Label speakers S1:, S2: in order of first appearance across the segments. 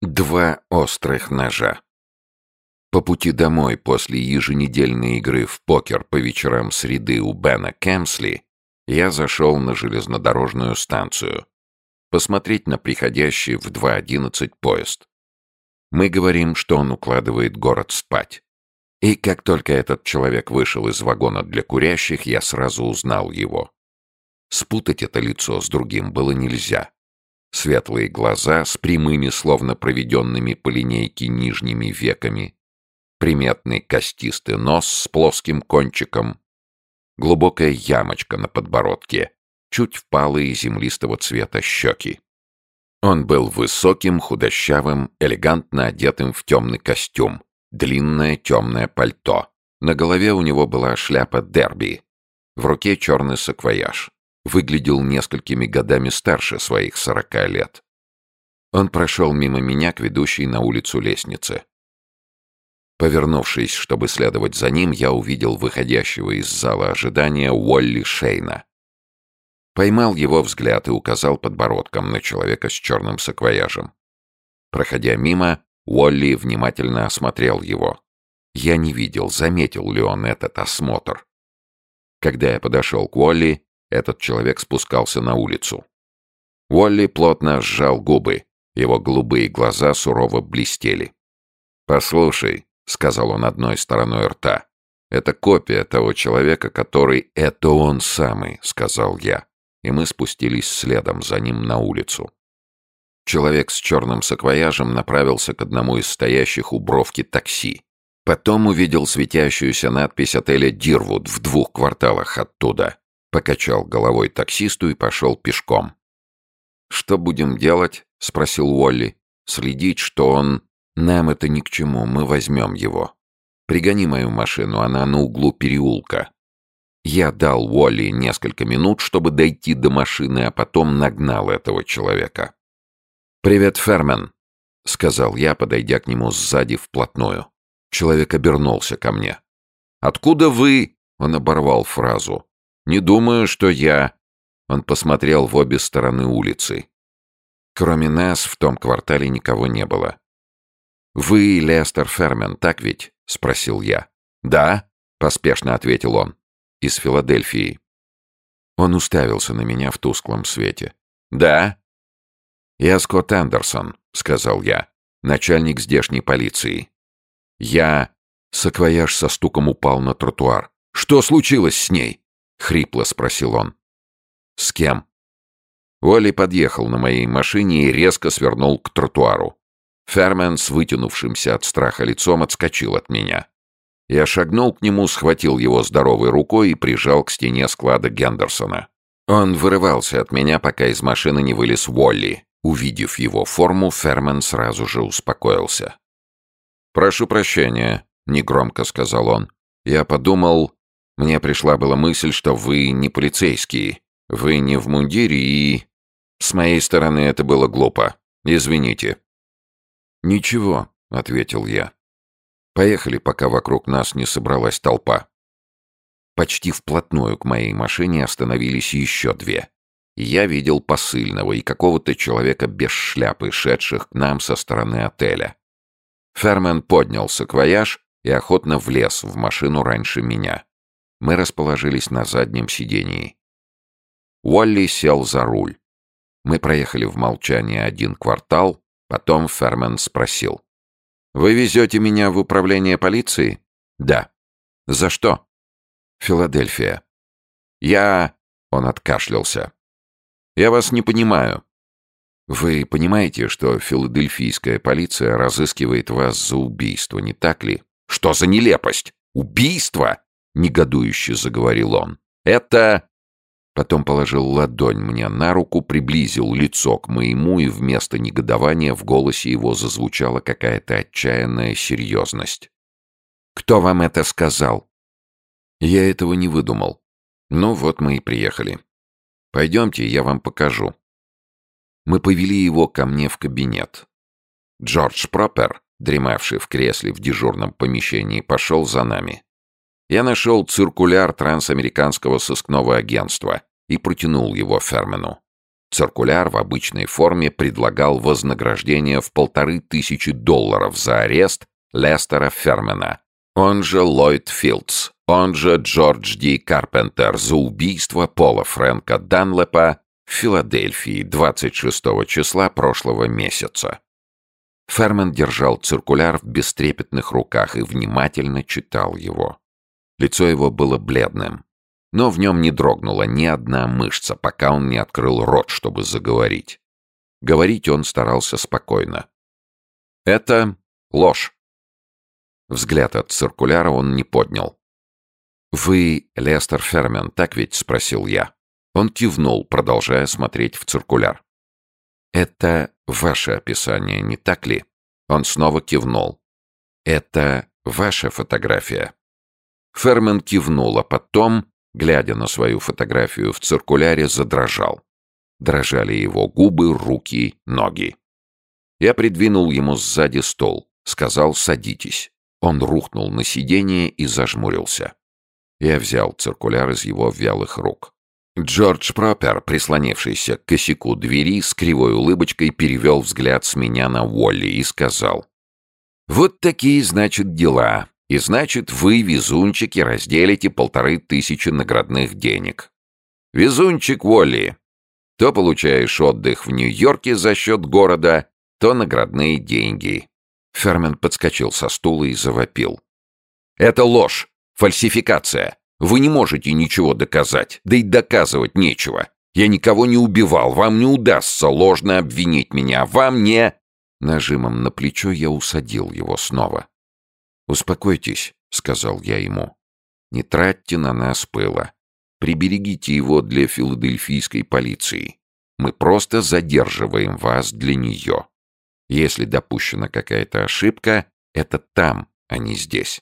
S1: Два острых ножа. По пути домой после еженедельной игры в покер по вечерам среды у Бена Кэмсли я зашел на железнодорожную станцию посмотреть на приходящий в 2.11 поезд. Мы говорим, что он укладывает город спать. И как только этот человек вышел из вагона для курящих, я сразу узнал его. Спутать это лицо с другим было нельзя. Светлые глаза с прямыми, словно проведенными по линейке нижними веками. Приметный костистый нос с плоским кончиком. Глубокая ямочка на подбородке. Чуть впалые землистого цвета щеки. Он был высоким, худощавым, элегантно одетым в темный костюм. Длинное темное пальто. На голове у него была шляпа дерби. В руке черный саквояж выглядел несколькими годами старше своих сорока лет. Он прошел мимо меня к ведущей на улицу лестнице. Повернувшись, чтобы следовать за ним, я увидел выходящего из зала ожидания Уолли Шейна. Поймал его взгляд и указал подбородком на человека с черным саквояжем. Проходя мимо, Уолли внимательно осмотрел его. Я не видел, заметил ли он этот осмотр. Когда я подошел к Уолли, этот человек спускался на улицу. Уолли плотно сжал губы, его голубые глаза сурово блестели. «Послушай», — сказал он одной стороной рта, — «это копия того человека, который...» «Это он самый», — сказал я, и мы спустились следом за ним на улицу. Человек с черным саквояжем направился к одному из стоящих у бровки такси. Потом увидел светящуюся надпись отеля «Дирвуд» в двух кварталах оттуда. Покачал головой таксисту и пошел пешком. «Что будем делать?» — спросил Уолли. «Следить, что он...» «Нам это ни к чему, мы возьмем его. Пригони мою машину, она на углу переулка». Я дал Уолли несколько минут, чтобы дойти до машины, а потом нагнал этого человека. «Привет, Фермен», — сказал я, подойдя к нему сзади вплотную. Человек обернулся ко мне. «Откуда вы?» — он оборвал фразу. «Не думаю, что я...» Он посмотрел в обе стороны улицы. Кроме нас в том квартале никого не было. «Вы Лестер Фермен, так ведь?» — спросил я. «Да», — поспешно ответил он. «Из Филадельфии». Он уставился на меня в тусклом свете. «Да?» «Я Скотт Андерсон», — сказал я, начальник здешней полиции. «Я...» — саквояж со стуком упал на тротуар. «Что случилось с ней?» — хрипло спросил он. «С кем?» Уолли подъехал на моей машине и резко свернул к тротуару. Фермен с вытянувшимся от страха лицом отскочил от меня. Я шагнул к нему, схватил его здоровой рукой и прижал к стене склада Гендерсона. Он вырывался от меня, пока из машины не вылез Уолли. Увидев его форму, Фермен сразу же успокоился. «Прошу прощения», — негромко сказал он. «Я подумал, мне пришла была мысль, что вы не полицейские, вы не в мундире и... С моей стороны это было глупо. Извините». «Ничего», — ответил я. «Поехали, пока вокруг нас не собралась толпа». Почти вплотную к моей машине остановились еще две. Я видел посыльного и какого-то человека без шляпы, шедших к нам со стороны отеля. Фермен поднял саквояж и охотно влез в машину раньше меня. Мы расположились на заднем сидении. Уолли сел за руль. Мы проехали в молчании один квартал, потом Фермен спросил. «Вы везете меня в управление полиции?» «Да». «За что?» «Филадельфия». «Я...» — он откашлялся. «Я вас не понимаю». «Вы понимаете, что филадельфийская полиция разыскивает вас за убийство, не так ли?» «Что за нелепость? Убийство?» Негодующе заговорил он. «Это...» Потом положил ладонь мне на руку, приблизил лицо к моему, и вместо негодования в голосе его зазвучала какая-то отчаянная серьезность. «Кто вам это сказал?» «Я этого не выдумал. Ну вот мы и приехали. Пойдемте, я вам покажу». Мы повели его ко мне в кабинет. Джордж Пропер, дремавший в кресле в дежурном помещении, пошел за нами. Я нашел циркуляр трансамериканского сыскного агентства и протянул его Фермену. Циркуляр в обычной форме предлагал вознаграждение в полторы тысячи долларов за арест Лестера Фермена, он же Ллойд Филдс, он же Джордж Ди Карпентер за убийство Пола Фрэнка Данлепа в Филадельфии 26 числа прошлого месяца. Фермен держал циркуляр в бестрепетных руках и внимательно читал его. Лицо его было бледным, но в нем не дрогнула ни одна мышца, пока он не открыл рот, чтобы заговорить. Говорить он старался спокойно. «Это ложь». Взгляд от циркуляра он не поднял. «Вы Лестер Фермен, так ведь?» — спросил я. Он кивнул, продолжая смотреть в циркуляр. «Это ваше описание, не так ли?» Он снова кивнул. «Это ваша фотография?» Фермен кивнул, а потом, глядя на свою фотографию в циркуляре, задрожал. Дрожали его губы, руки, ноги. Я придвинул ему сзади стол, сказал «садитесь». Он рухнул на сиденье и зажмурился. Я взял циркуляр из его вялых рук. Джордж Пропер, прислонившийся к косяку двери, с кривой улыбочкой перевел взгляд с меня на Уолли и сказал. «Вот такие, значит, дела. И значит, вы, везунчики, разделите полторы тысячи наградных денег. Везунчик Уолли. То получаешь отдых в Нью-Йорке за счет города, то наградные деньги». Фермен подскочил со стула и завопил. «Это ложь! Фальсификация! Вы не можете ничего доказать, да и доказывать нечего. Я никого не убивал, вам не удастся ложно обвинить меня, вам не...» Нажимом на плечо я усадил его снова. «Успокойтесь», — сказал я ему. «Не тратьте на нас пыла. Приберегите его для филадельфийской полиции. Мы просто задерживаем вас для нее. Если допущена какая-то ошибка, это там, а не здесь.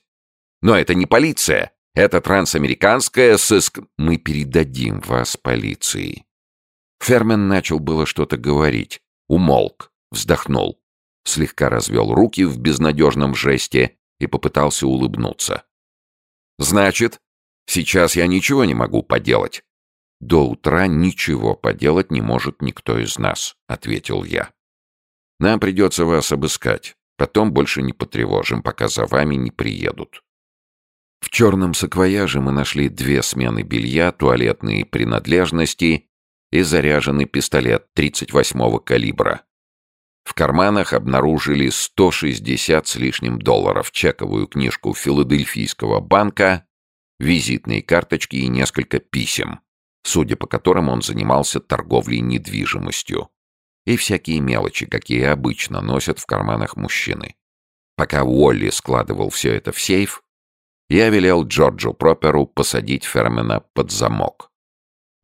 S1: Но это не полиция. Это трансамериканская сыск... Мы передадим вас полиции. Фермен начал было что-то говорить. Умолк, вздохнул, слегка развел руки в безнадежном жесте и попытался улыбнуться. «Значит, сейчас я ничего не могу поделать». «До утра ничего поделать не может никто из нас», — ответил я. «Нам придется вас обыскать. Потом больше не потревожим, пока за вами не приедут. В черном саквояже мы нашли две смены белья, туалетные принадлежности и заряженный пистолет 38-го калибра. В карманах обнаружили 160 с лишним долларов, чековую книжку Филадельфийского банка, визитные карточки и несколько писем, судя по которым он занимался торговлей недвижимостью, и всякие мелочи, какие обычно носят в карманах мужчины. Пока Уолли складывал все это в сейф, я велел Джорджу Проперу посадить Фермена под замок.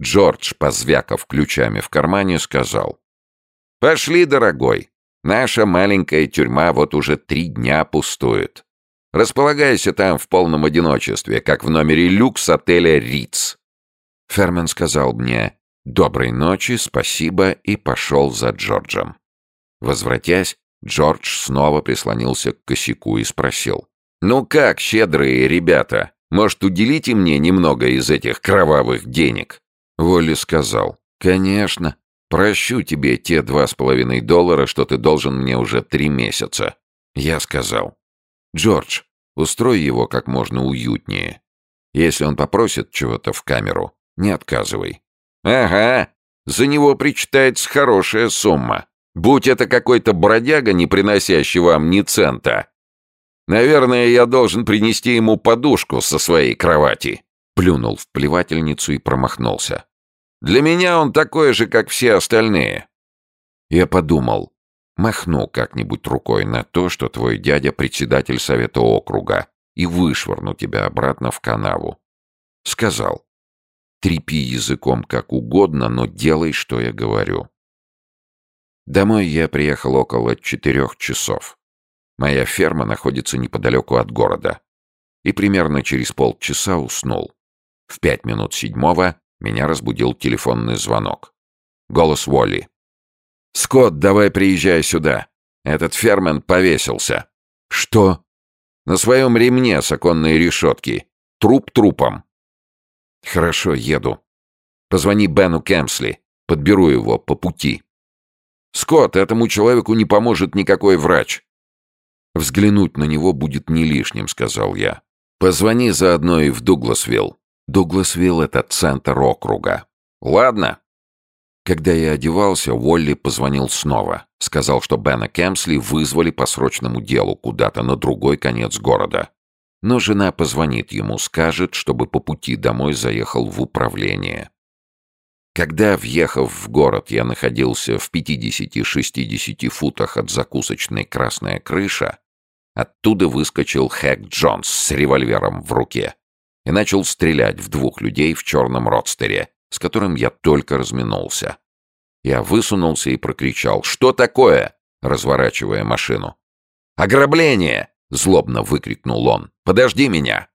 S1: Джордж, позвякав ключами в кармане, сказал. «Пошли, дорогой. Наша маленькая тюрьма вот уже три дня пустует. Располагайся там в полном одиночестве, как в номере люкс отеля «Риц». Фермен сказал мне «Доброй ночи, спасибо» и пошел за Джорджем. Возвратясь, Джордж снова прислонился к косяку и спросил. «Ну как, щедрые ребята, может, уделите мне немного из этих кровавых денег?» Волли сказал. «Конечно. Прощу тебе те два с половиной доллара, что ты должен мне уже три месяца». Я сказал. «Джордж, устрой его как можно уютнее. Если он попросит чего-то в камеру, не отказывай». «Ага, за него причитается хорошая сумма. Будь это какой-то бродяга, не приносящий вам ни цента, Наверное, я должен принести ему подушку со своей кровати. Плюнул в плевательницу и промахнулся. Для меня он такой же, как все остальные. Я подумал, махну как-нибудь рукой на то, что твой дядя председатель совета округа, и вышвырну тебя обратно в канаву. Сказал, трепи языком как угодно, но делай, что я говорю. Домой я приехал около четырех часов. Моя ферма находится неподалеку от города. И примерно через полчаса уснул. В пять минут седьмого меня разбудил телефонный звонок. Голос Уолли. «Скотт, давай приезжай сюда. Этот фермен повесился». «Что?» «На своем ремне с оконной решетки. Труп трупом». «Хорошо, еду. Позвони Бену Кемсли. Подберу его по пути. Скотт, этому человеку не поможет никакой врач. Взглянуть на него будет не лишним, сказал я. Позвони заодно и в Дугласвилл. Дугласвилл — это центр округа. Ладно. Когда я одевался, Уолли позвонил снова. Сказал, что Бена Кемсли вызвали по срочному делу куда-то на другой конец города. Но жена позвонит ему, скажет, чтобы по пути домой заехал в управление. Когда, въехав в город, я находился в 50-60 футах от закусочной «Красная крыша», оттуда выскочил Хэк Джонс с револьвером в руке и начал стрелять в двух людей в черном родстере, с которым я только разминулся. Я высунулся и прокричал «Что такое?» разворачивая машину. «Ограбление!» — злобно выкрикнул он. «Подожди меня!»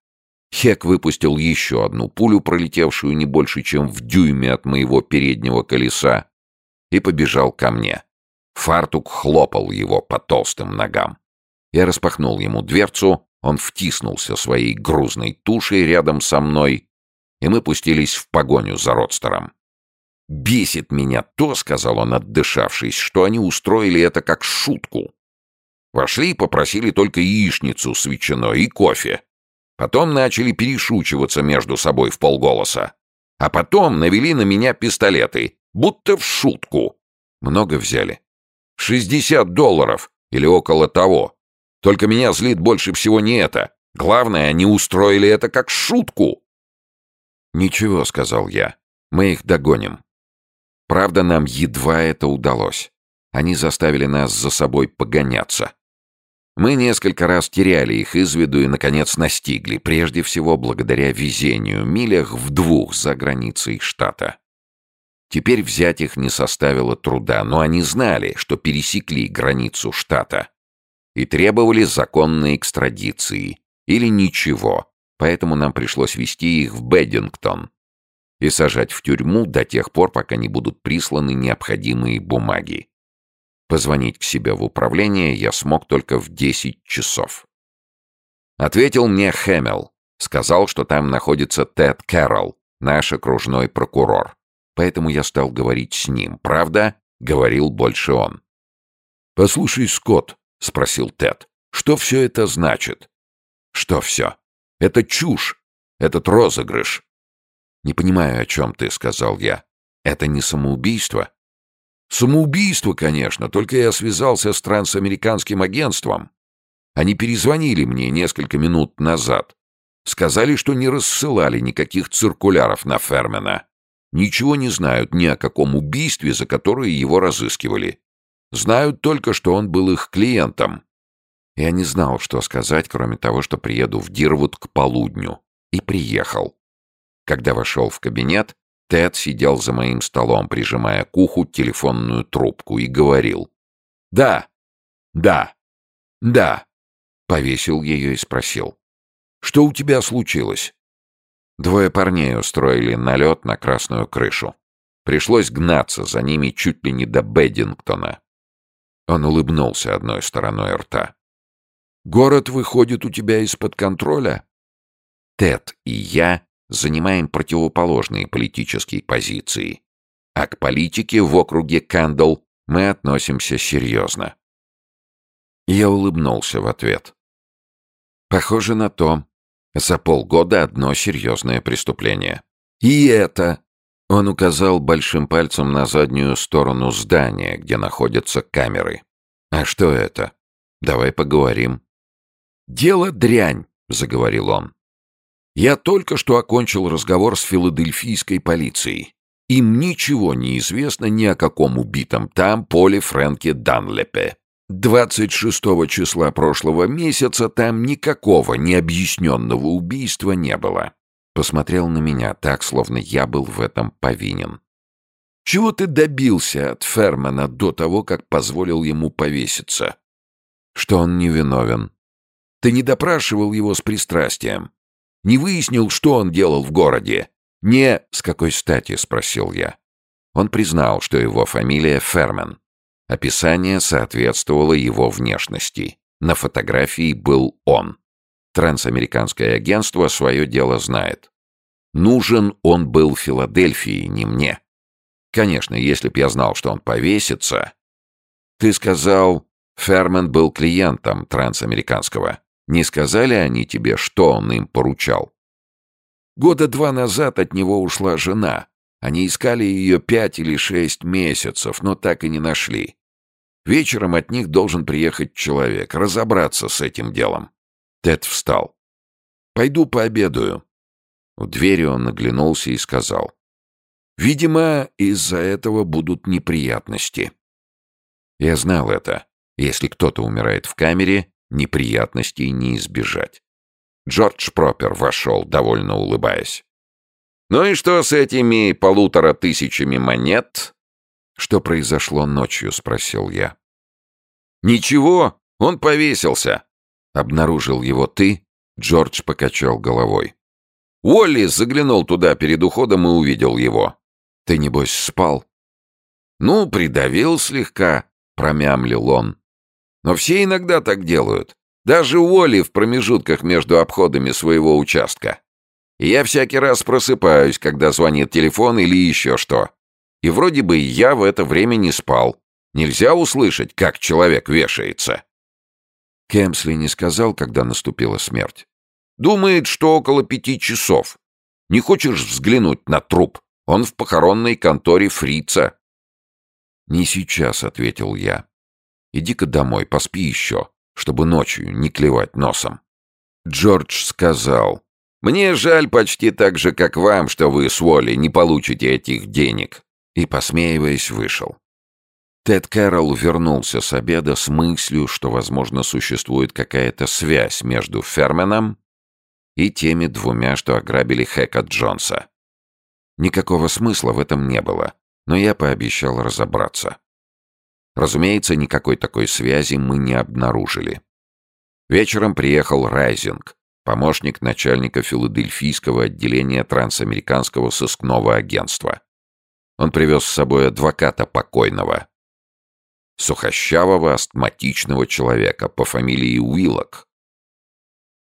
S1: Хек выпустил еще одну пулю, пролетевшую не больше, чем в дюйме от моего переднего колеса, и побежал ко мне. Фартук хлопал его по толстым ногам. Я распахнул ему дверцу, он втиснулся своей грузной тушей рядом со мной, и мы пустились в погоню за родстером. «Бесит меня то», — сказал он, отдышавшись, — «что они устроили это как шутку. Вошли и попросили только яичницу с ветчиной и кофе. Потом начали перешучиваться между собой в полголоса. А потом навели на меня пистолеты, будто в шутку. Много взяли. Шестьдесят долларов или около того. Только меня злит больше всего не это. Главное, они устроили это как шутку. «Ничего», — сказал я, — «мы их догоним». Правда, нам едва это удалось. Они заставили нас за собой погоняться. Мы несколько раз теряли их из виду и, наконец, настигли, прежде всего благодаря везению, милях в двух за границей штата. Теперь взять их не составило труда, но они знали, что пересекли границу штата и требовали законной экстрадиции или ничего, поэтому нам пришлось вести их в Беддингтон и сажать в тюрьму до тех пор, пока не будут присланы необходимые бумаги. Позвонить к себе в управление я смог только в 10 часов. Ответил мне Хэмилл. Сказал, что там находится Тед Кэрролл, наш окружной прокурор. Поэтому я стал говорить с ним. Правда, говорил больше он. «Послушай, Скотт», — спросил Тед, — «что все это значит?» «Что все?» «Это чушь. Этот розыгрыш». «Не понимаю, о чем ты», — сказал я. «Это не самоубийство?» Самоубийство, конечно, только я связался с трансамериканским агентством. Они перезвонили мне несколько минут назад. Сказали, что не рассылали никаких циркуляров на Фермена. Ничего не знают ни о каком убийстве, за которое его разыскивали. Знают только, что он был их клиентом. Я не знал, что сказать, кроме того, что приеду в Дирвуд к полудню. И приехал. Когда вошел в кабинет, Тед сидел за моим столом, прижимая к уху телефонную трубку, и говорил. «Да, да, да». Повесил ее и спросил. «Что у тебя случилось?» Двое парней устроили налет на красную крышу. Пришлось гнаться за ними чуть ли не до Беддингтона. Он улыбнулся одной стороной рта. «Город выходит у тебя из-под контроля?» Тед и я занимаем противоположные политические позиции, а к политике в округе Кандл мы относимся серьезно. Я улыбнулся в ответ. Похоже на то. За полгода одно серьезное преступление. И это... Он указал большим пальцем на заднюю сторону здания, где находятся камеры. «А что это? Давай поговорим». «Дело дрянь», — заговорил он. Я только что окончил разговор с филадельфийской полицией. Им ничего не известно ни о каком убитом там Поле Фрэнке Данлепе. 26 числа прошлого месяца там никакого необъясненного убийства не было. Посмотрел на меня так, словно я был в этом повинен. Чего ты добился от Фермана до того, как позволил ему повеситься? Что он невиновен. Ты не допрашивал его с пристрастием. Не выяснил, что он делал в городе. Не с какой стати, спросил я. Он признал, что его фамилия Фермен. Описание соответствовало его внешности. На фотографии был он. Трансамериканское агентство свое дело знает. Нужен он был Филадельфии, не мне. Конечно, если б я знал, что он повесится... Ты сказал, Фермен был клиентом трансамериканского. Не сказали они тебе, что он им поручал? Года два назад от него ушла жена. Они искали ее пять или шесть месяцев, но так и не нашли. Вечером от них должен приехать человек, разобраться с этим делом. Тед встал. «Пойду пообедаю». У двери он наглянулся и сказал. «Видимо, из-за этого будут неприятности». Я знал это. Если кто-то умирает в камере, неприятностей не избежать. Джордж Пропер вошел, довольно улыбаясь. «Ну и что с этими полутора тысячами монет?» «Что произошло ночью?» — спросил я. «Ничего, он повесился». «Обнаружил его ты?» — Джордж покачал головой. «Уолли заглянул туда перед уходом и увидел его». «Ты, небось, спал?» «Ну, придавил слегка», — промямлил он. «Но все иногда так делают. Даже Уолли в промежутках между обходами своего участка. И я всякий раз просыпаюсь, когда звонит телефон или еще что. И вроде бы я в это время не спал. Нельзя услышать, как человек вешается. Кемсли не сказал, когда наступила смерть. Думает, что около пяти часов. Не хочешь взглянуть на труп? Он в похоронной конторе фрица. «Не сейчас», — ответил я. «Иди-ка домой, поспи еще, чтобы ночью не клевать носом». Джордж сказал, «Мне жаль почти так же, как вам, что вы с Уолли не получите этих денег». И, посмеиваясь, вышел. Тед Кэрролл вернулся с обеда с мыслью, что, возможно, существует какая-то связь между Ферменом и теми двумя, что ограбили Хэка Джонса. Никакого смысла в этом не было, но я пообещал разобраться. Разумеется, никакой такой связи мы не обнаружили. Вечером приехал Райзинг, помощник начальника филадельфийского отделения трансамериканского сыскного агентства. Он привез с собой адвоката покойного, сухощавого астматичного человека по фамилии Уиллок.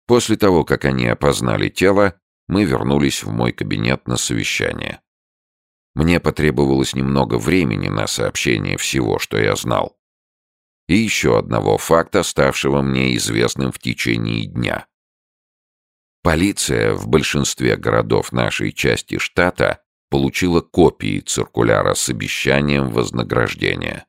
S1: После того, как они опознали тело, мы вернулись в мой кабинет на совещание. Мне потребовалось немного времени на сообщение всего, что я знал. И еще одного факта, ставшего мне известным в течение дня. Полиция в большинстве городов нашей части штата получила копии циркуляра с обещанием вознаграждения.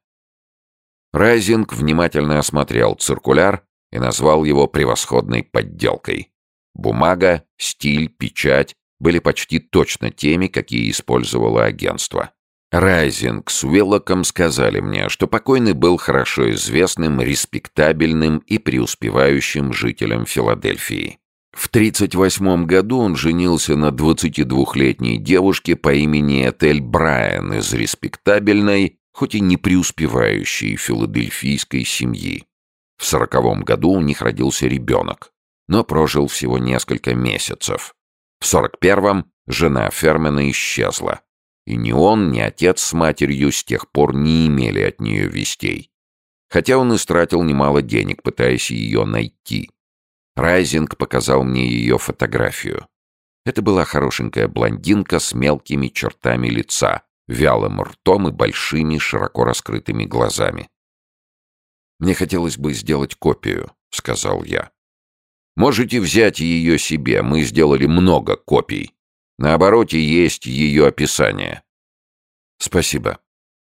S1: Райзинг внимательно осмотрел циркуляр и назвал его превосходной подделкой. Бумага, стиль, печать были почти точно теми, какие использовало агентство. Райзинг с Уиллоком сказали мне, что покойный был хорошо известным, респектабельным и преуспевающим жителем Филадельфии. В 1938 году он женился на 22-летней девушке по имени Этель Брайан из респектабельной, хоть и не преуспевающей филадельфийской семьи. В сороковом году у них родился ребенок, но прожил всего несколько месяцев. В сорок первом жена Фермена исчезла, и ни он, ни отец с матерью с тех пор не имели от нее вестей. Хотя он истратил немало денег, пытаясь ее найти. Райзинг показал мне ее фотографию. Это была хорошенькая блондинка с мелкими чертами лица, вялым ртом и большими, широко раскрытыми глазами. «Мне хотелось бы сделать копию», — сказал я. «Можете взять ее себе, мы сделали много копий. На обороте есть ее описание». «Спасибо».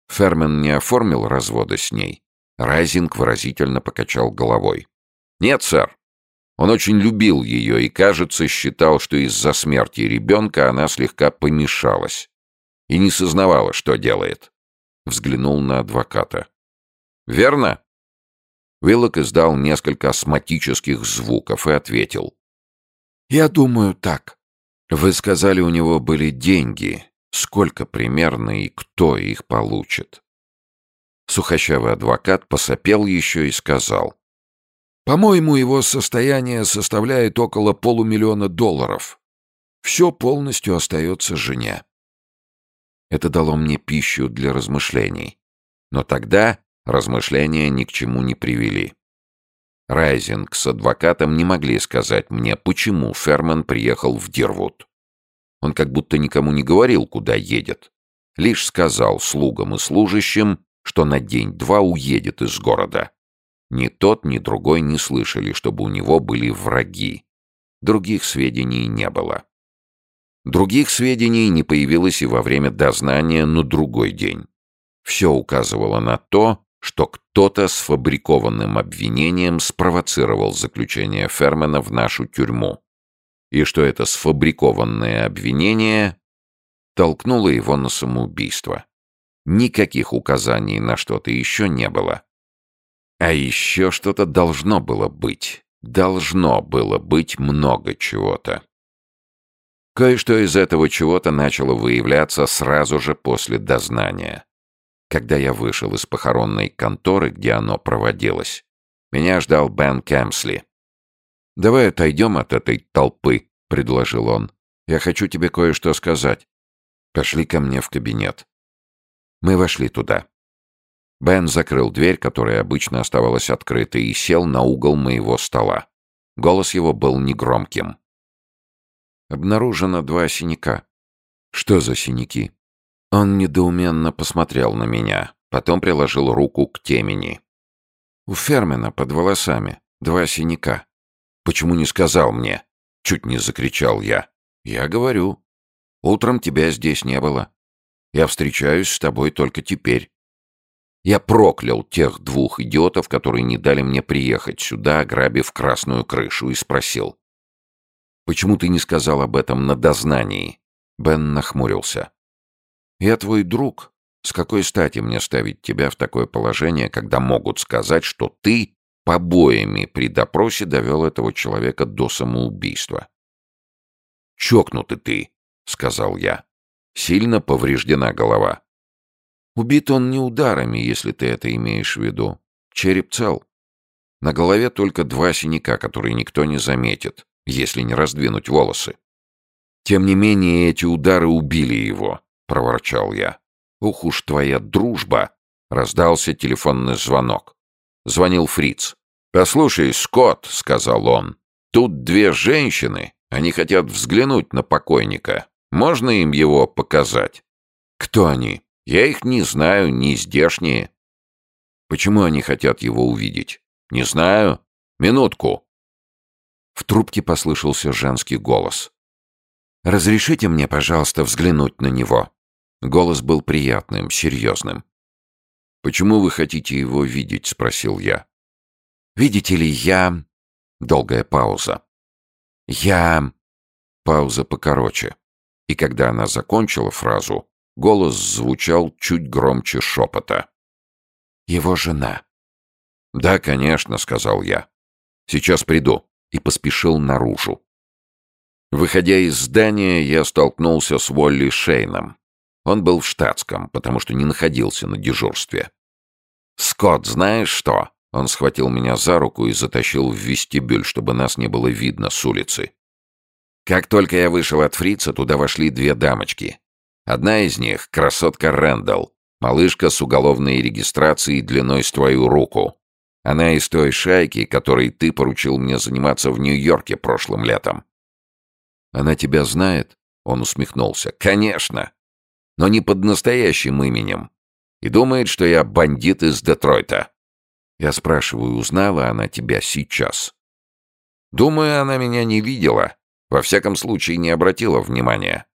S1: Фермен не оформил развода с ней. Райзинг выразительно покачал головой. «Нет, сэр. Он очень любил ее и, кажется, считал, что из-за смерти ребенка она слегка помешалась и не сознавала, что делает. Взглянул на адвоката. «Верно?» Виллок издал несколько астматических звуков и ответил. «Я думаю, так. Вы сказали, у него были деньги. Сколько примерно и кто их получит?» Сухощавый адвокат посопел еще и сказал. «По-моему, его состояние составляет около полумиллиона долларов. Все полностью остается жене. Это дало мне пищу для размышлений. Но тогда размышления ни к чему не привели. Райзинг с адвокатом не могли сказать мне, почему Ферман приехал в Дирвуд. Он как будто никому не говорил, куда едет. лишь сказал слугам и служащим, что на день-два уедет из города. Ни тот, ни другой не слышали, чтобы у него были враги. Других сведений не было. Других сведений не появилось и во время дознания на другой день. Все указывало на то, что кто-то с фабрикованным обвинением спровоцировал заключение Фермена в нашу тюрьму, и что это сфабрикованное обвинение толкнуло его на самоубийство. Никаких указаний на что-то еще не было. А еще что-то должно было быть. Должно было быть много чего-то. Кое-что из этого чего-то начало выявляться сразу же после дознания. Когда я вышел из похоронной конторы, где оно проводилось, меня ждал Бен Кэмсли. «Давай отойдем от этой толпы», — предложил он. «Я хочу тебе кое-что сказать. Пошли ко мне в кабинет». Мы вошли туда. Бен закрыл дверь, которая обычно оставалась открытой, и сел на угол моего стола. Голос его был негромким. «Обнаружено два синяка». «Что за синяки?» Он недоуменно посмотрел на меня, потом приложил руку к темени. «У Фермена под волосами два синяка. Почему не сказал мне?» Чуть не закричал я. «Я говорю. Утром тебя здесь не было. Я встречаюсь с тобой только теперь. Я проклял тех двух идиотов, которые не дали мне приехать сюда, ограбив красную крышу, и спросил. «Почему ты не сказал об этом на дознании?» Бен нахмурился. «Я твой друг. С какой стати мне ставить тебя в такое положение, когда могут сказать, что ты побоями при допросе довел этого человека до самоубийства?» «Чокнутый ты», — сказал я. «Сильно повреждена голова». Убит он не ударами, если ты это имеешь в виду. Череп цел. На голове только два синяка, которые никто не заметит, если не раздвинуть волосы. Тем не менее, эти удары убили его, проворчал я. Ух уж твоя дружба! Раздался телефонный звонок. Звонил Фриц. «Послушай, Скотт», — сказал он, — «тут две женщины, они хотят взглянуть на покойника. Можно им его показать?» «Кто они?» Я их не знаю, не здешние. Почему они хотят его увидеть? Не знаю. Минутку. В трубке послышался женский голос. «Разрешите мне, пожалуйста, взглянуть на него?» Голос был приятным, серьезным. «Почему вы хотите его видеть?» — спросил я. «Видите ли, я...» Долгая пауза. «Я...» Пауза покороче. И когда она закончила фразу, Голос звучал чуть громче шепота. «Его жена». «Да, конечно», — сказал я. «Сейчас приду» и поспешил наружу. Выходя из здания, я столкнулся с Волли Шейном. Он был в штатском, потому что не находился на дежурстве. «Скотт, знаешь что?» Он схватил меня за руку и затащил в вестибюль, чтобы нас не было видно с улицы. Как только я вышел от фрица, туда вошли две дамочки. Одна из них — красотка Рэндалл, малышка с уголовной регистрацией длиной с твою руку. Она из той шайки, которой ты поручил мне заниматься в Нью-Йорке прошлым летом. Она тебя знает? Он усмехнулся. Конечно. Но не под настоящим именем. И думает, что я бандит из Детройта. Я спрашиваю, узнала она тебя сейчас? Думаю, она меня не видела. Во всяком случае, не обратила внимания.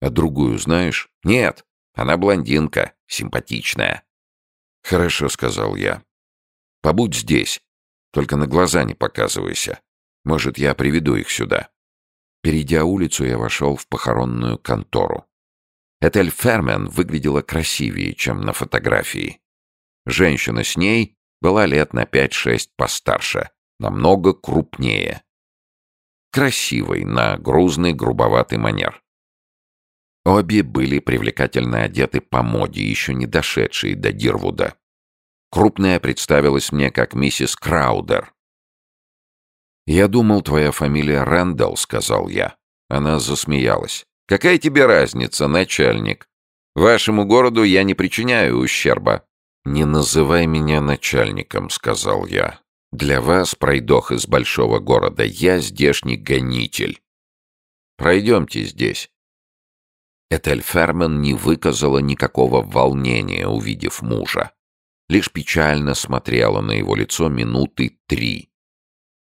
S1: А другую знаешь? Нет, она блондинка, симпатичная. Хорошо, сказал я. Побудь здесь. Только на глаза не показывайся. Может, я приведу их сюда. Перейдя улицу, я вошел в похоронную контору. Этель Фермен выглядела красивее, чем на фотографии. Женщина с ней была лет на пять-шесть постарше, намного крупнее. Красивой, на грузный, грубоватый манер. Обе были привлекательно одеты по моде, еще не дошедшие до Дирвуда. Крупная представилась мне как миссис Краудер. «Я думал, твоя фамилия Рэндалл», — сказал я. Она засмеялась. «Какая тебе разница, начальник? Вашему городу я не причиняю ущерба». «Не называй меня начальником», — сказал я. «Для вас, пройдох из большого города, я здешний гонитель. Пройдемте здесь». Этель Фермен не выказала никакого волнения, увидев мужа. Лишь печально смотрела на его лицо минуты три.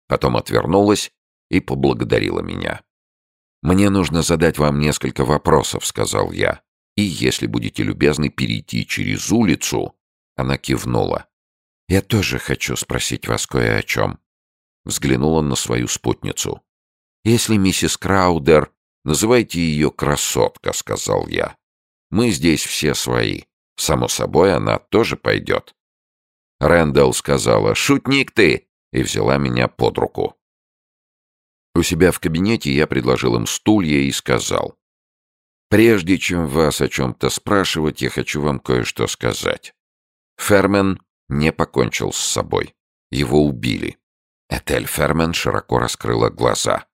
S1: Потом отвернулась и поблагодарила меня. «Мне нужно задать вам несколько вопросов», — сказал я. «И, если будете любезны, перейти через улицу...» Она кивнула. «Я тоже хочу спросить вас кое о чем». Взглянула на свою спутницу. «Если миссис Краудер «Называйте ее красотка», — сказал я. «Мы здесь все свои. Само собой, она тоже пойдет». Рэндалл сказала «Шутник ты!» и взяла меня под руку. У себя в кабинете я предложил им стулья и сказал. «Прежде чем вас о чем-то спрашивать, я хочу вам кое-что сказать. Фермен не покончил с собой. Его убили». Этель Фермен широко раскрыла глаза.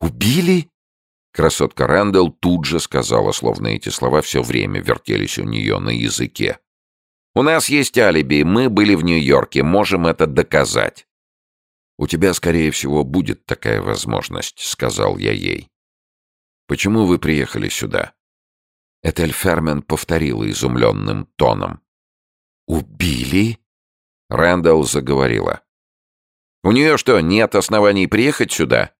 S1: «Убили?» Красотка Рэндалл тут же сказала, словно эти слова все время вертелись у нее на языке. «У нас есть алиби, мы были в Нью-Йорке, можем это доказать». «У тебя, скорее всего, будет такая возможность», — сказал я ей. «Почему вы приехали сюда?» Этель Фермен повторила изумленным тоном. «Убили?» Рэндалл заговорила. «У нее что, нет оснований приехать сюда?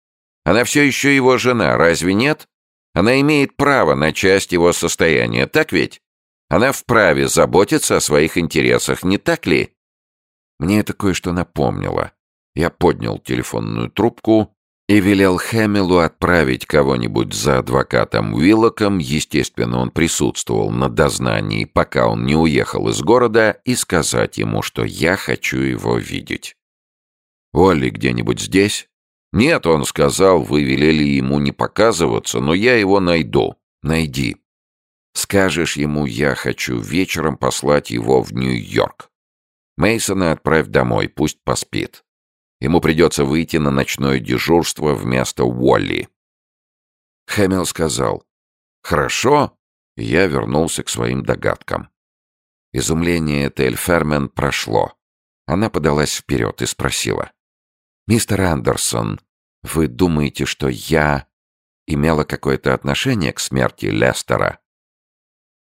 S1: Она все еще его жена, разве нет? Она имеет право на часть его состояния, так ведь? Она вправе заботиться о своих интересах, не так ли? Мне это кое-что напомнило. Я поднял телефонную трубку и велел Хэмилу отправить кого-нибудь за адвокатом Уиллоком, естественно, он присутствовал на дознании, пока он не уехал из города, и сказать ему, что я хочу его видеть. «Олли где-нибудь здесь?» «Нет, он сказал, вы велели ему не показываться, но я его найду. Найди. Скажешь ему, я хочу вечером послать его в Нью-Йорк. Мейсона отправь домой, пусть поспит. Ему придется выйти на ночное дежурство вместо Уолли». Хэмилл сказал, «Хорошо», и я вернулся к своим догадкам. Изумление Тель Фермен прошло. Она подалась вперед и спросила, «Мистер Андерсон, вы думаете, что я имела какое-то отношение к смерти Лестера?»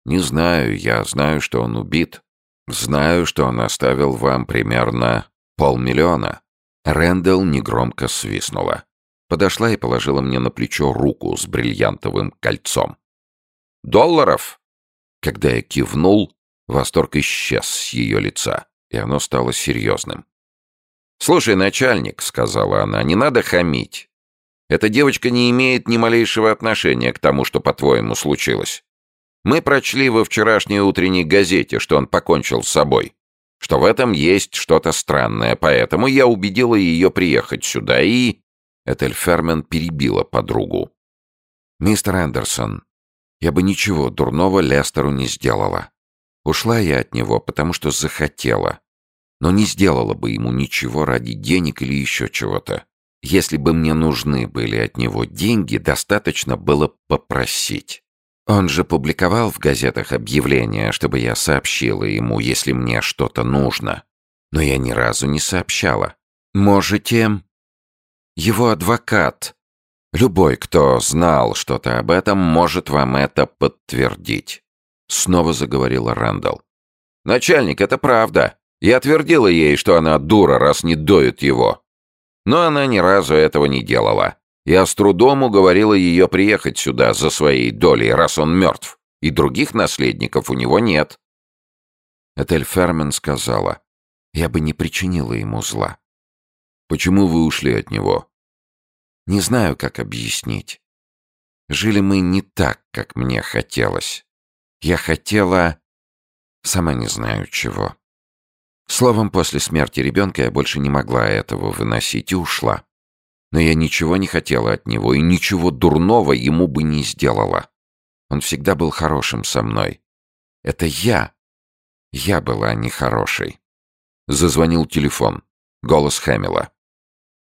S1: «Не знаю, я знаю, что он убит. Знаю, что он оставил вам примерно полмиллиона». Рэндалл негромко свистнула. Подошла и положила мне на плечо руку с бриллиантовым кольцом. «Долларов?» Когда я кивнул, восторг исчез с ее лица, и оно стало серьезным. «Слушай, начальник», — сказала она, — «не надо хамить. Эта девочка не имеет ни малейшего отношения к тому, что, по-твоему, случилось. Мы прочли во вчерашней утренней газете, что он покончил с собой, что в этом есть что-то странное, поэтому я убедила ее приехать сюда и...» Этель Фермен перебила подругу. «Мистер Андерсон, я бы ничего дурного Лестеру не сделала. Ушла я от него, потому что захотела но не сделала бы ему ничего ради денег или еще чего-то. Если бы мне нужны были от него деньги, достаточно было попросить. Он же публиковал в газетах объявление, чтобы я сообщила ему, если мне что-то нужно. Но я ни разу не сообщала. Можете... Его адвокат. Любой, кто знал что-то об этом, может вам это подтвердить. Снова заговорила Рэндалл. «Начальник, это правда. Я твердила ей, что она дура, раз не доит его. Но она ни разу этого не делала. Я с трудом уговорила ее приехать сюда за своей долей, раз он мертв, и других наследников у него нет. Этель Фермен сказала, я бы не причинила ему зла. Почему вы ушли от него? Не знаю, как объяснить. Жили мы не так, как мне хотелось. Я хотела... Сама не знаю чего. Словом, после смерти ребенка я больше не могла этого выносить и ушла. Но я ничего не хотела от него и ничего дурного ему бы не сделала. Он всегда был хорошим со мной. Это я. Я была нехорошей. Зазвонил телефон. Голос Хэмилла.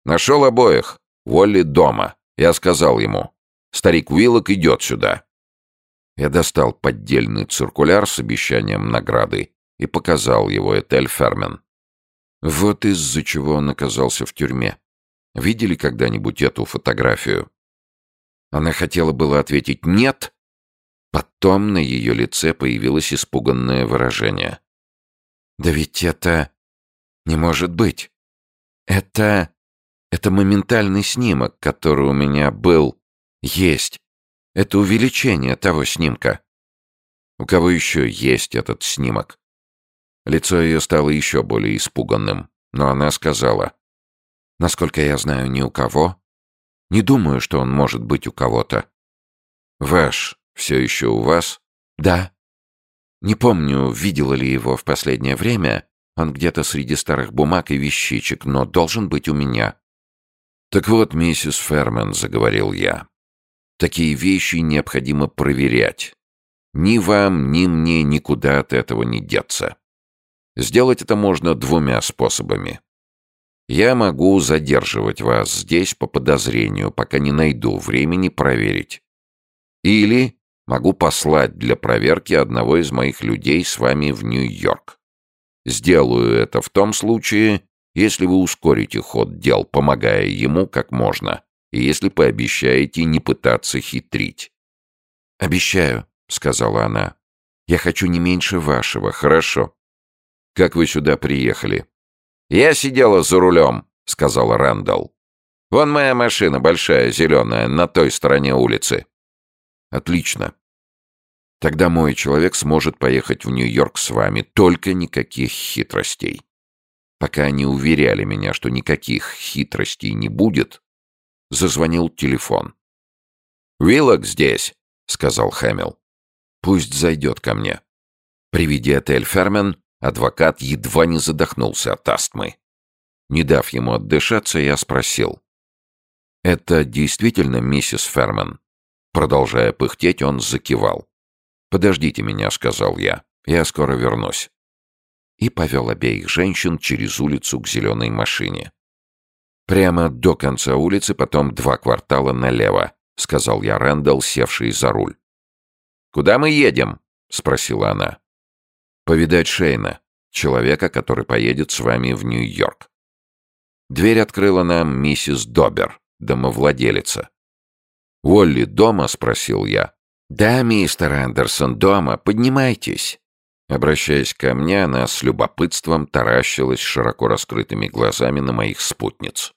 S1: «Нашел обоих. Волли дома». Я сказал ему. «Старик Уиллок идет сюда». Я достал поддельный циркуляр с обещанием награды и показал его Этель Фермен. Вот из-за чего он оказался в тюрьме. Видели когда-нибудь эту фотографию? Она хотела было ответить «нет», Потом на ее лице появилось испуганное выражение. «Да ведь это... не может быть. Это... это моментальный снимок, который у меня был... есть. Это увеличение того снимка. У кого еще есть этот снимок?» Лицо ее стало еще более испуганным, но она сказала. «Насколько я знаю, ни у кого. Не думаю, что он может быть у кого-то». «Ваш все еще у вас?» «Да». «Не помню, видела ли его в последнее время. Он где-то среди старых бумаг и вещичек, но должен быть у меня». «Так вот, миссис Фермен», — заговорил я, — «такие вещи необходимо проверять. Ни вам, ни мне никуда от этого не деться. Сделать это можно двумя способами. Я могу задерживать вас здесь по подозрению, пока не найду времени проверить. Или могу послать для проверки одного из моих людей с вами в Нью-Йорк. Сделаю это в том случае, если вы ускорите ход дел, помогая ему как можно, и если пообещаете не пытаться хитрить. «Обещаю», — сказала она. «Я хочу не меньше вашего, хорошо?» «Как вы сюда приехали?» «Я сидела за рулем», — сказала Рэндалл. «Вон моя машина, большая, зеленая, на той стороне улицы». «Отлично. Тогда мой человек сможет поехать в Нью-Йорк с вами, только никаких хитростей. Пока они уверяли меня, что никаких хитростей не будет, зазвонил телефон. «Виллок здесь», — сказал Хэмилл. «Пусть зайдет ко мне». При виде отель Фермен Адвокат едва не задохнулся от астмы. Не дав ему отдышаться, я спросил. «Это действительно миссис Ферман?» Продолжая пыхтеть, он закивал. «Подождите меня», — сказал я. «Я скоро вернусь». И повел обеих женщин через улицу к зеленой машине. «Прямо до конца улицы, потом два квартала налево», — сказал я Рэндалл, севший за руль. «Куда мы едем?» — спросила она повидать Шейна, человека, который поедет с вами в Нью-Йорк. Дверь открыла нам миссис Добер, домовладелица. «Уолли дома?» — спросил я. «Да, мистер Андерсон, дома. Поднимайтесь». Обращаясь ко мне, она с любопытством таращилась широко раскрытыми глазами на моих спутниц.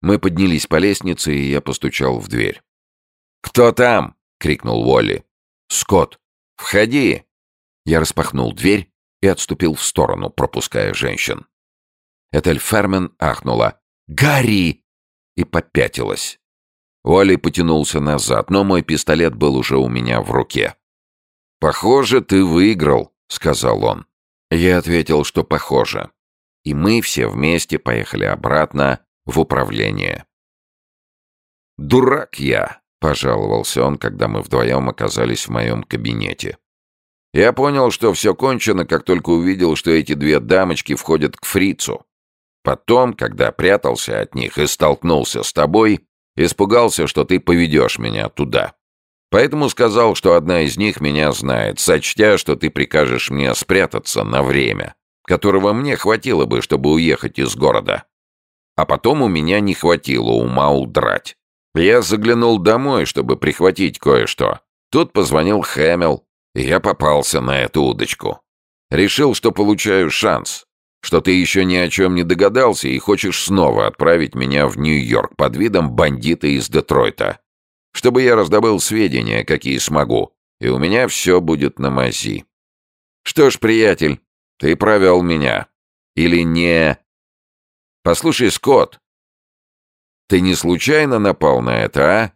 S1: Мы поднялись по лестнице, и я постучал в дверь. «Кто там?» — крикнул Уолли. «Скотт, входи!» Я распахнул дверь и отступил в сторону, пропуская женщин. Этель Фермен ахнула «Гарри!» и попятилась. Уолли потянулся назад, но мой пистолет был уже у меня в руке. «Похоже, ты выиграл», — сказал он. Я ответил, что похоже. И мы все вместе поехали обратно в управление. «Дурак я!» — пожаловался он, когда мы вдвоем оказались в моем кабинете. Я понял, что все кончено, как только увидел, что эти две дамочки входят к фрицу. Потом, когда прятался от них и столкнулся с тобой, испугался, что ты поведешь меня туда. Поэтому сказал, что одна из них меня знает, сочтя, что ты прикажешь мне спрятаться на время, которого мне хватило бы, чтобы уехать из города. А потом у меня не хватило ума удрать. Я заглянул домой, чтобы прихватить кое-что. Тут позвонил Хэмилл, я попался на эту удочку. Решил, что получаю шанс, что ты еще ни о чем не догадался и хочешь снова отправить меня в Нью-Йорк под видом бандита из Детройта, чтобы я раздобыл сведения, какие смогу, и у меня все будет на мази. Что ж, приятель, ты провел меня. Или не... Послушай, Скотт, ты не случайно напал на это, а?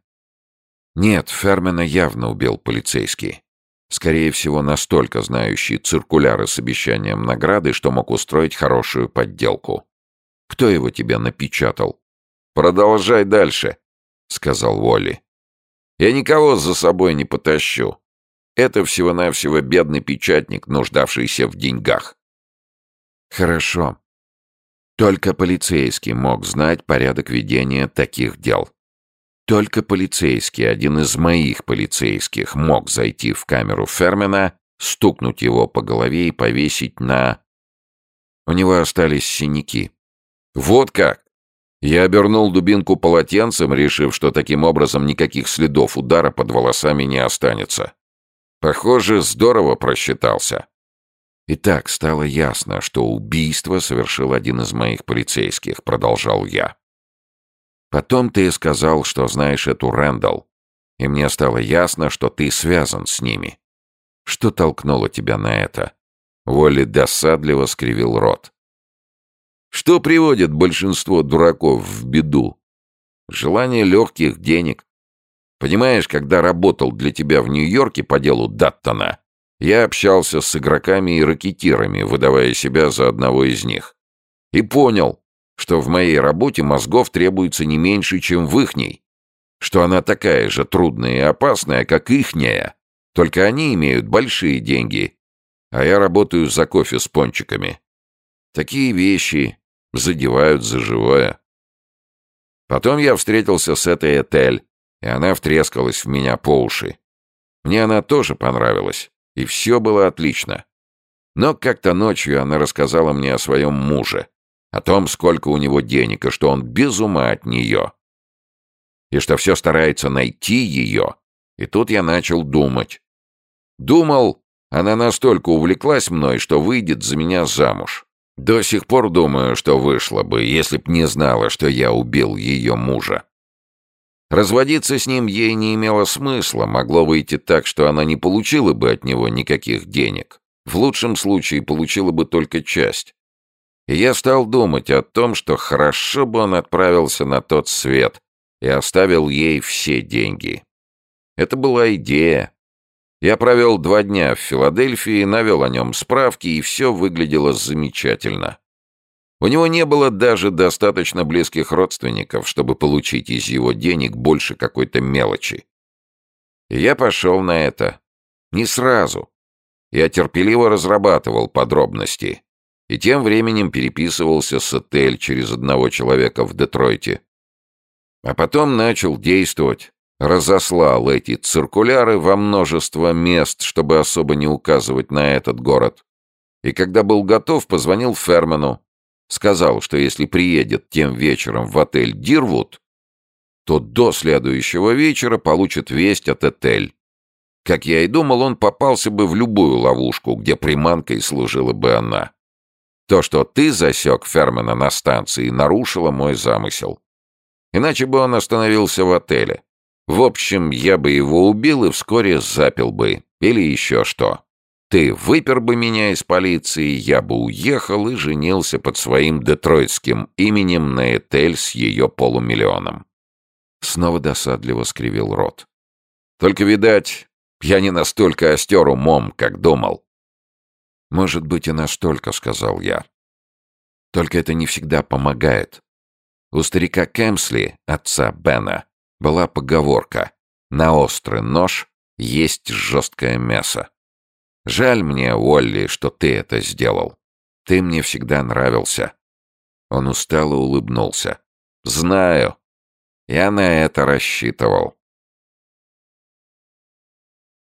S1: Нет, Фермена явно убил полицейский. Скорее всего, настолько знающий циркуляры с обещанием награды, что мог устроить хорошую подделку. Кто его тебе напечатал? Продолжай дальше, сказал Волли. Я никого за собой не потащу. Это всего-навсего бедный печатник, нуждавшийся в деньгах. Хорошо. Только полицейский мог знать порядок ведения таких дел. Только полицейский, один из моих полицейских, мог зайти в камеру Фермена, стукнуть его по голове и повесить на... У него остались синяки. Вот как! Я обернул дубинку полотенцем, решив, что таким образом никаких следов удара под волосами не останется. Похоже, здорово просчитался. Итак, стало ясно, что убийство совершил один из моих полицейских, продолжал я. Потом ты сказал, что знаешь эту Рэндалл, и мне стало ясно, что ты связан с ними. Что толкнуло тебя на это? Волли досадливо скривил рот. Что приводит большинство дураков в беду? Желание легких денег. Понимаешь, когда работал для тебя в Нью-Йорке по делу Даттона, я общался с игроками и ракетирами, выдавая себя за одного из них. И понял, что в моей работе мозгов требуется не меньше, чем в ихней. Что она такая же трудная и опасная, как ихняя. Только они имеют большие деньги, а я работаю за кофе с пончиками. Такие вещи задевают за живое. Потом я встретился с этой Этель, и она втрескалась в меня по уши. Мне она тоже понравилась, и все было отлично. Но как-то ночью она рассказала мне о своем муже, о том, сколько у него денег, и что он без ума от нее. И что все старается найти ее. И тут я начал думать. Думал, она настолько увлеклась мной, что выйдет за меня замуж. До сих пор думаю, что вышла бы, если б не знала, что я убил ее мужа. Разводиться с ним ей не имело смысла, могло выйти так, что она не получила бы от него никаких денег. В лучшем случае получила бы только часть. И я стал думать о том, что хорошо бы он отправился на тот свет и оставил ей все деньги. Это была идея. Я провел два дня в Филадельфии, навел о нем справки, и все выглядело замечательно. У него не было даже достаточно близких родственников, чтобы получить из его денег больше какой-то мелочи. И я пошел на это. Не сразу. Я терпеливо разрабатывал подробности и тем временем переписывался с отель через одного человека в Детройте. А потом начал действовать. Разослал эти циркуляры во множество мест, чтобы особо не указывать на этот город. И когда был готов, позвонил Фермену. Сказал, что если приедет тем вечером в отель Дирвуд, то до следующего вечера получит весть от отель. Как я и думал, он попался бы в любую ловушку, где приманкой служила бы она. То, что ты засек Фермена на станции, нарушило мой замысел. Иначе бы он остановился в отеле. В общем, я бы его убил и вскоре запил бы. Или еще что. Ты выпер бы меня из полиции, я бы уехал и женился под своим детройтским именем на Этель с ее полумиллионом. Снова досадливо скривил рот. Только, видать, я не настолько остер умом, как думал. «Может быть, и настолько», — сказал я. «Только это не всегда помогает. У старика Кэмсли, отца Бена, была поговорка «На острый нож есть жесткое мясо». Жаль мне, Уолли, что ты это сделал. Ты мне всегда нравился». Он устало улыбнулся. «Знаю. Я на это рассчитывал.